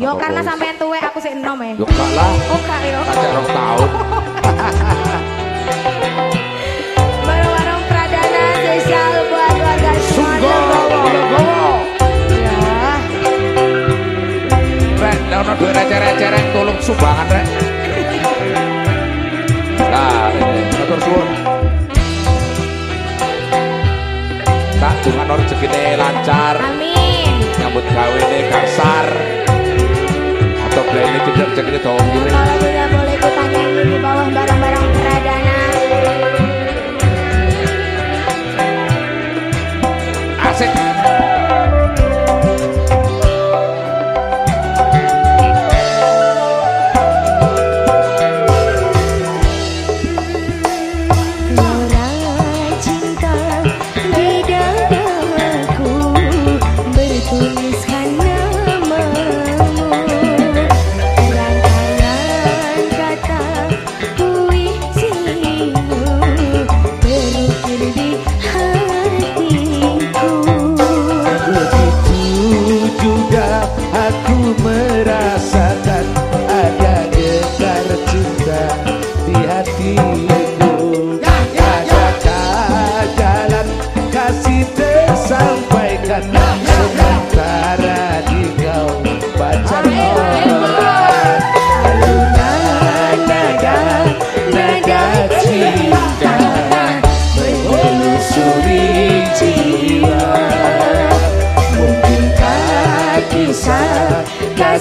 Yo karena sampean tuwe aku sih enom ya. Yo gak lah. Oh gak yo. Kacak rong tahun. Barang-barang Pradana spesial buat warga. Sunggowo. Ya. Rek, ono duit receh-receh rek tolong sumbangan rek. Nah, matur suwun. Tak dengan rezekine lancar, Amin. nyambut gawene kasar. Blene tidak rezekine dawa muring. Kalau tidak boleh nyanyi di bawah barang-barang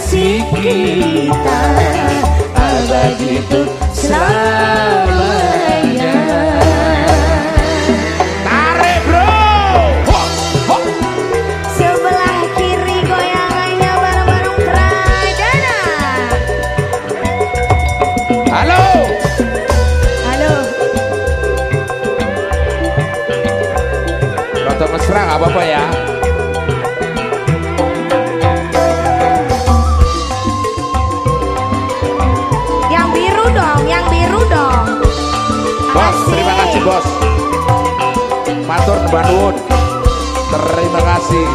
kasih kita abadi untuk selamanya Tarik, Bro. Ho, ho. Sebelah kiri goyangannya bareng-bareng Pradana Halo. Halo Rada mesra gak apa-apa ya. Bos. Matur Nuwun. Terima kasih.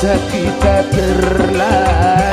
kita kita terlalu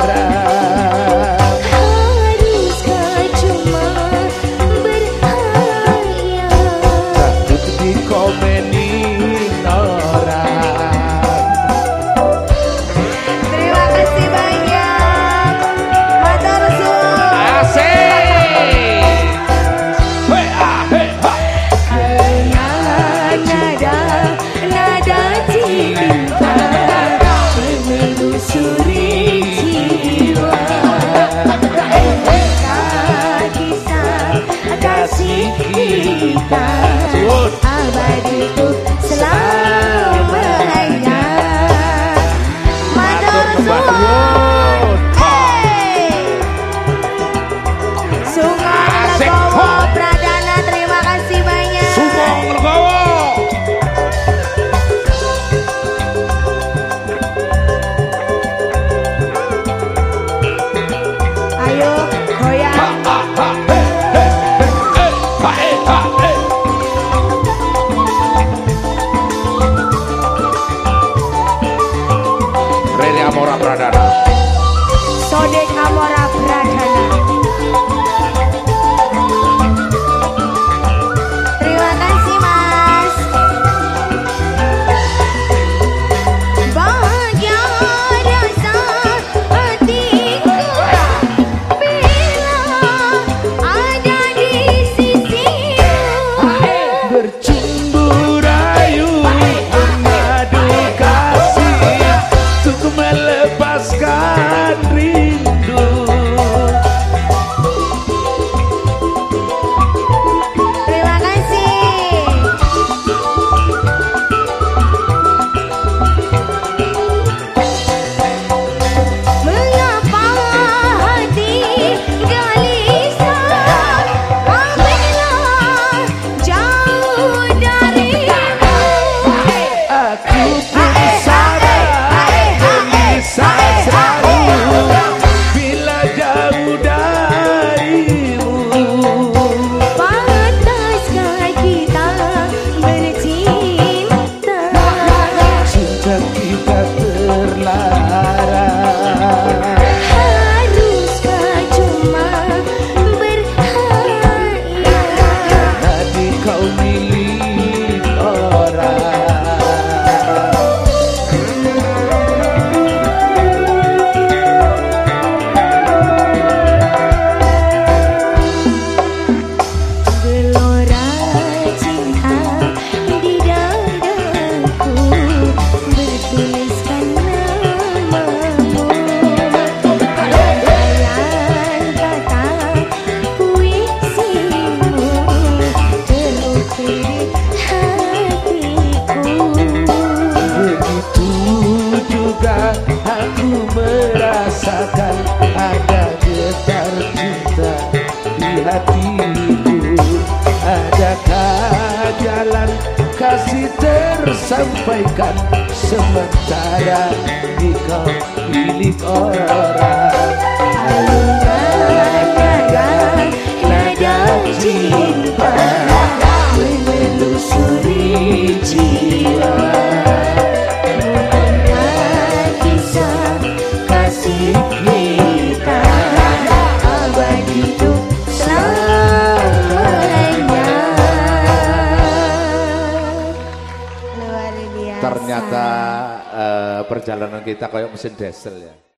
sementara di kau pilih orang. perjalanan kita kayak mesin diesel ya.